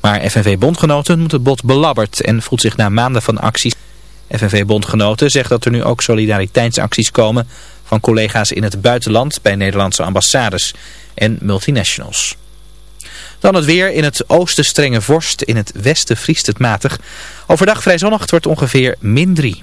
Maar FNV-bondgenoten moet het bod belabberd en voelt zich na maanden van acties... FNV-bondgenoten zegt dat er nu ook solidariteitsacties komen van collega's in het buitenland bij Nederlandse ambassades en multinationals. Dan het weer. In het oosten strenge vorst. In het westen vriest het matig. Overdag vrij zonnig. Wordt ongeveer min 3.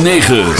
106.9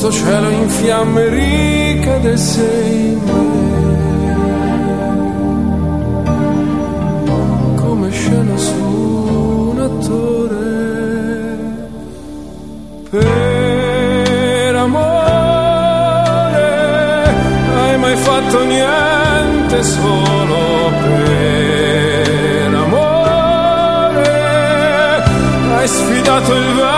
questo cielo in fiamme ricade sei in me come scena su un attore per amore. Hai mai fatto niente solo per amore? Hai sfidato il vento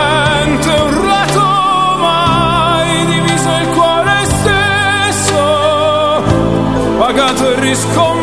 is coming.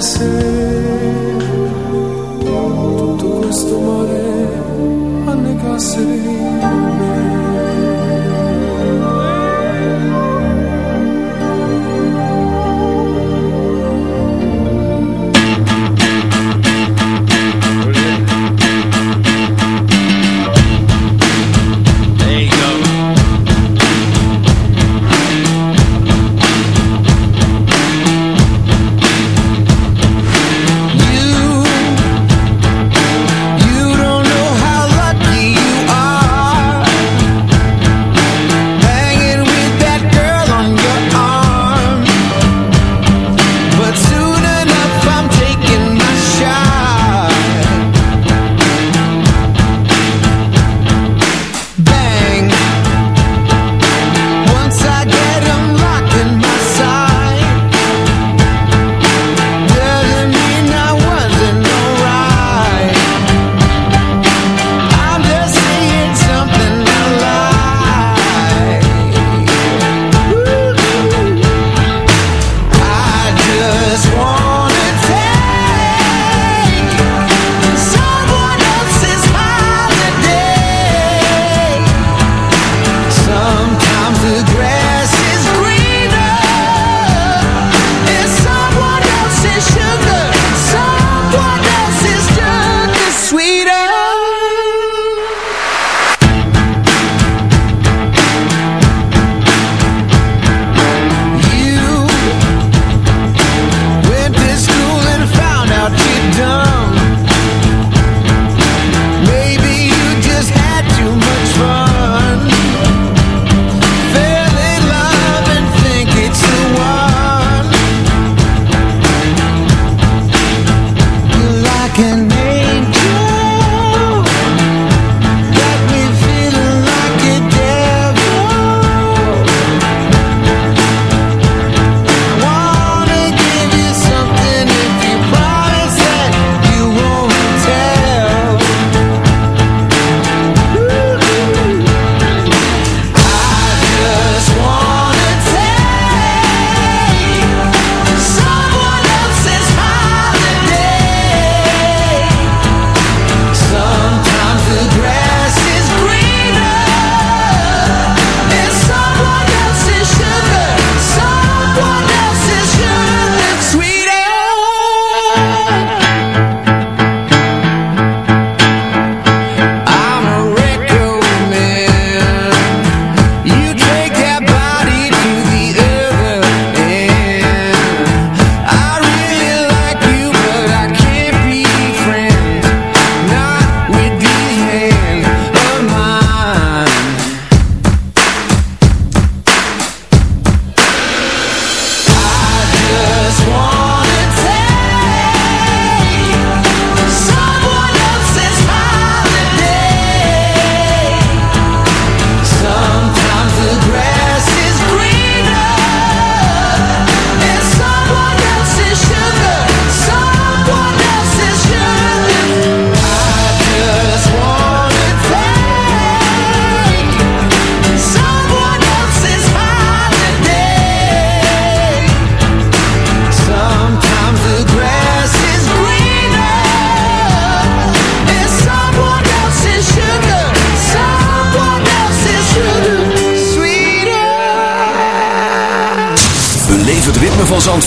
listen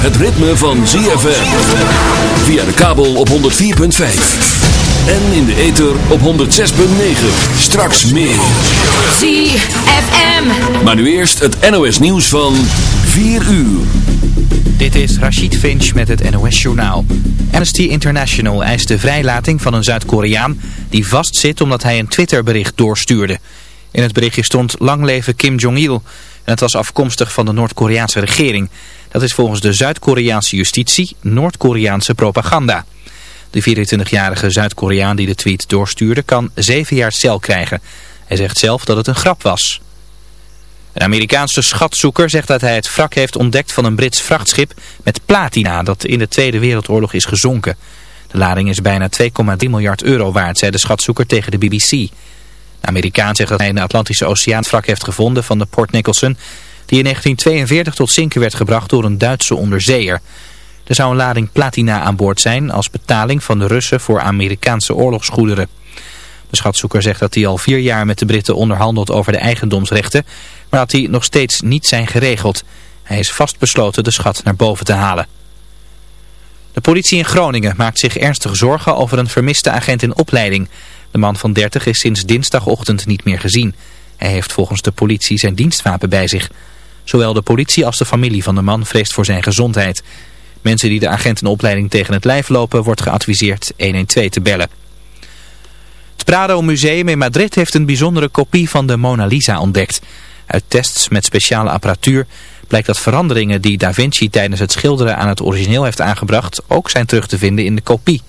Het ritme van ZFM. Via de kabel op 104.5. En in de ether op 106.9. Straks meer. ZFM. Maar nu eerst het NOS nieuws van 4 uur. Dit is Rachid Finch met het NOS Journaal. Amnesty International eist de vrijlating van een Zuid-Koreaan die vastzit omdat hij een Twitterbericht doorstuurde. In het berichtje stond lang leven Kim Jong-il het was afkomstig van de Noord-Koreaanse regering. Dat is volgens de Zuid-Koreaanse justitie Noord-Koreaanse propaganda. De 24-jarige Zuid-Koreaan die de tweet doorstuurde kan zeven jaar cel krijgen. Hij zegt zelf dat het een grap was. Een Amerikaanse schatzoeker zegt dat hij het wrak heeft ontdekt van een Brits vrachtschip met platina dat in de Tweede Wereldoorlog is gezonken. De lading is bijna 2,3 miljard euro waard, zei de schatzoeker tegen de BBC. Amerikaan zegt dat hij de Atlantische Oceaan het wrak heeft gevonden van de Port Nicholson, die in 1942 tot zinken werd gebracht door een Duitse onderzeeër. Er zou een lading platina aan boord zijn als betaling van de Russen voor Amerikaanse oorlogsgoederen. De schatzoeker zegt dat hij al vier jaar met de Britten onderhandelt over de eigendomsrechten, maar dat die nog steeds niet zijn geregeld. Hij is vastbesloten de schat naar boven te halen. De politie in Groningen maakt zich ernstig zorgen over een vermiste agent in opleiding. De man van 30 is sinds dinsdagochtend niet meer gezien. Hij heeft volgens de politie zijn dienstwapen bij zich. Zowel de politie als de familie van de man vreest voor zijn gezondheid. Mensen die de agent in opleiding tegen het lijf lopen wordt geadviseerd 112 te bellen. Het Prado Museum in Madrid heeft een bijzondere kopie van de Mona Lisa ontdekt. Uit tests met speciale apparatuur blijkt dat veranderingen die Da Vinci tijdens het schilderen aan het origineel heeft aangebracht ook zijn terug te vinden in de kopie.